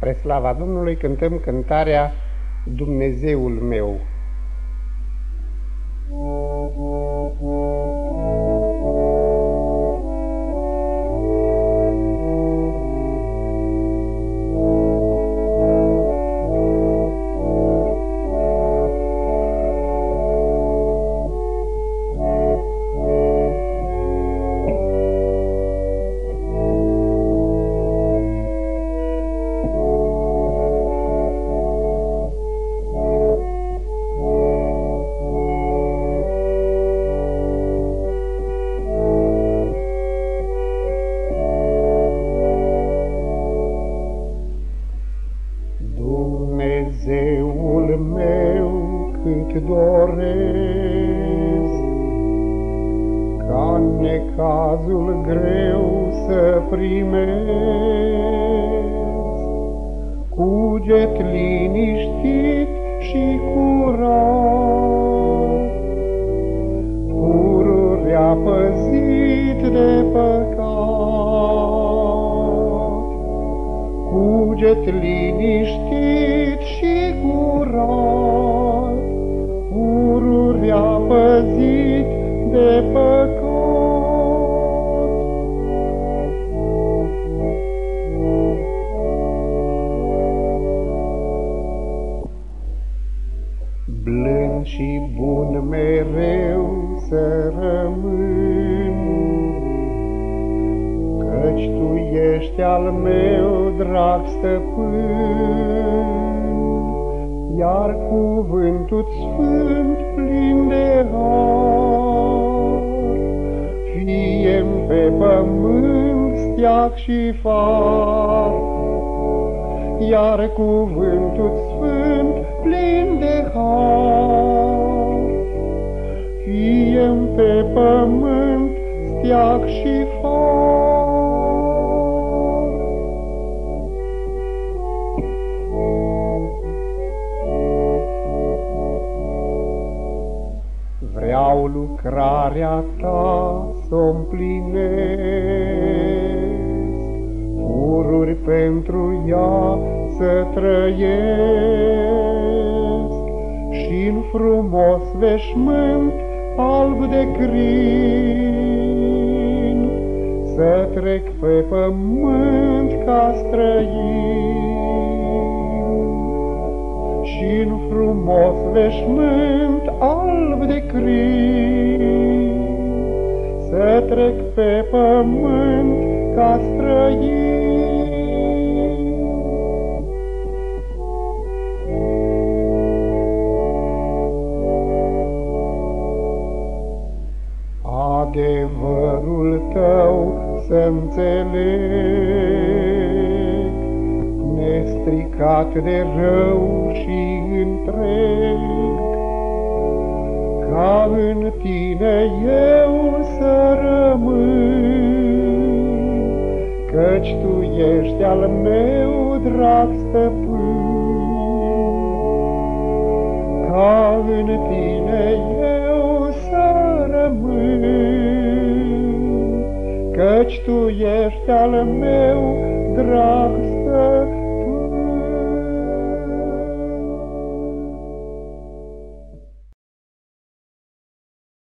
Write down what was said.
Spre slava Domnului cântăm cântarea Dumnezeul meu. Cât doresc, ca necazul greu să primesc. Cuget liniștit și curat, pururea păzit de păcat. Cuget liniștit și curat, Blând și bun mereu să rămân, Căci Tu ești al meu drag stăpân, iar cuvântul sfânt plin de har. fie pe pământ steag și far, iar cuvântul sfânt plin de har. fie pe pământ steag și far, Vreau lucrarea ta să-o Fururi pentru ea să trăiesc, și în frumos veșmânt alb de crin, Să trec pe pământ ca străin. Și în frumos veșmânt alb de crin, să trec pe pământ ca străin. Adevărul tău să înțeleg, nestricat de rău și întreg. Ca în tine eu să rămân, Căci tu ești al meu drag stăpân. Căci tu ești al meu drag stăpân.